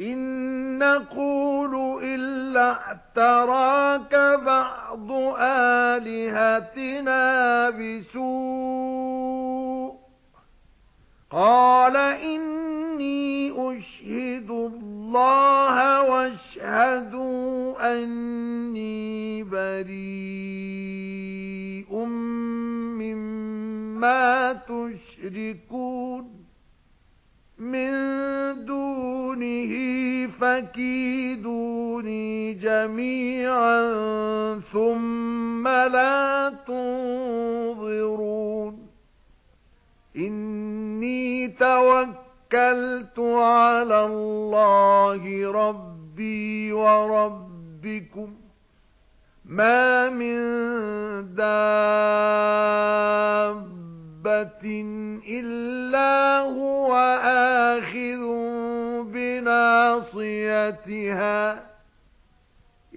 إِن نَّقُولُ إِلَّا اعْتَرَاكَ بَعْضُ آلِهَتِنَا بِسُوءٍ. قَالَ إِنِّي أُشْهِدُ اللَّهَ وَاشْهَدُوا أَنِّي بَرِيءٌ مِّمَّا تُشْرِكُونَ مِن دُونِهِ فَكِيدُونِي جَمِيعًا ثُمَّ لَا تُنظِرُونِ. إِنِّي تَوَكَّلْتُ عَلَى اللَّهِ رَبِّي وَرَبِّكُمْ. مَا مِن دَابَّةٍ إِلَّا هُوَ آخِذٌ بِنَاصِيَتِهَا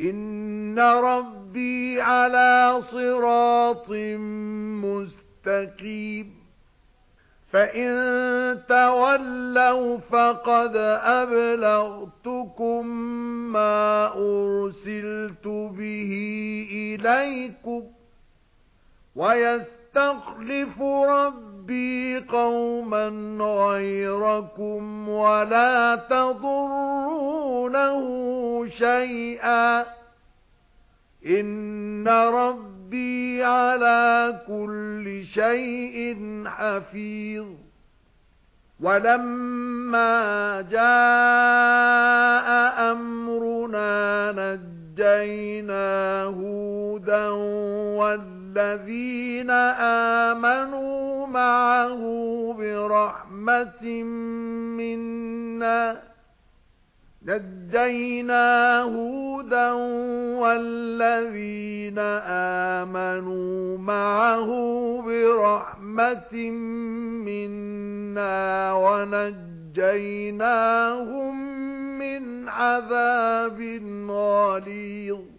إِنَّ رَبِّي عَلَى صِرَاطٍ مُسْتَقِيمٍ فَإِن تَوَلَّوْا فَقَدْ أَبْلَغْتُكُم مَّا أُرْسِلْتُ بِهِ إِلَيْكُمْ وَيَسْتَخْلِفُ رَبِّي قَوْمًا غَيْرَكُمْ وَلَا تَضُرُّونَهُ شَيْئًا. إِنَّ رَبِّي عَلَى كُلِّ شَيْءٍ حَفِيظٌ. وَلَمَّا جَاءَ أَمْرُنَا نَجَّيْنَا وَالَّذِينَ آمَنُوا مَعَهُ بِرَحْمَةٍ مِنَّا نَجَّيْنَا هُودًا وَالَّذِينَ آمَنُوا مَعَهُ بِرَحْمَةٍ مِنَّا وَنَجَّيْنَاهُمْ مِنْ عَذَابٍ غَلِيظٍ.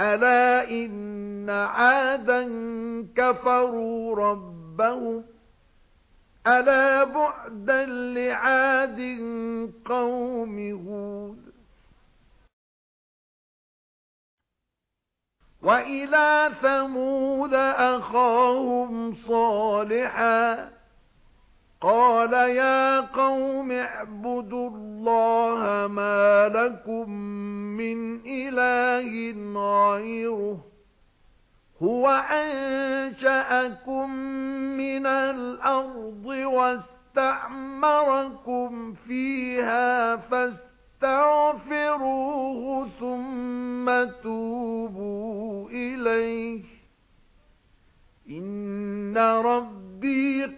أَلَا إِنَّ عَادًا كَفَرُوا رَبَّهُمْ أَلَا بُعْدًا لِعَادٍ قَوْمِ هُودٍ وَإِلَى ثَمُودَ أَخَاهُمْ صَالِحًا قَالَ يَا قَوْمِ اعْبُدُوا اللَّهَ مَا لَكُمْ مِنْ إِلَٰهٍ غَيْرُهُ هُوَ أَنشَأَكُم مِّنَ الْأَرْضِ وَاسْتَعْمَرَكُمْ فِيهَا فَاسْتَغْفِرُوهُ ثُمَّ تُوبُوا إِلَيْهِ إِنَّ رَبِّي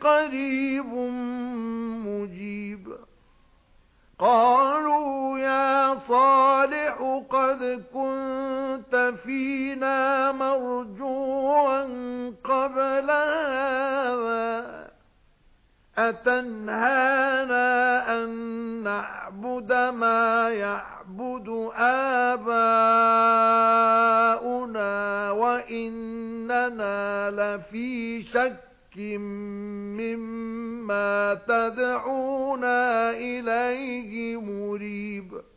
قَرِيبٌ مُجِيبٌ. قَالُوا يَا صَالِحُ قَدْ كُنتَ فِينَا مَرْجُوًّا قَبْلَ هَذَا. أَتَنْهَانَا أَن نَّعْبُدَ مَا يَعْبُدُ آبَاؤُنَا وَإِنَّنَا لَفِي شَكٍّ مِّمَّا تَدْعُونَا إِلَيْهِ مُرِيبٍ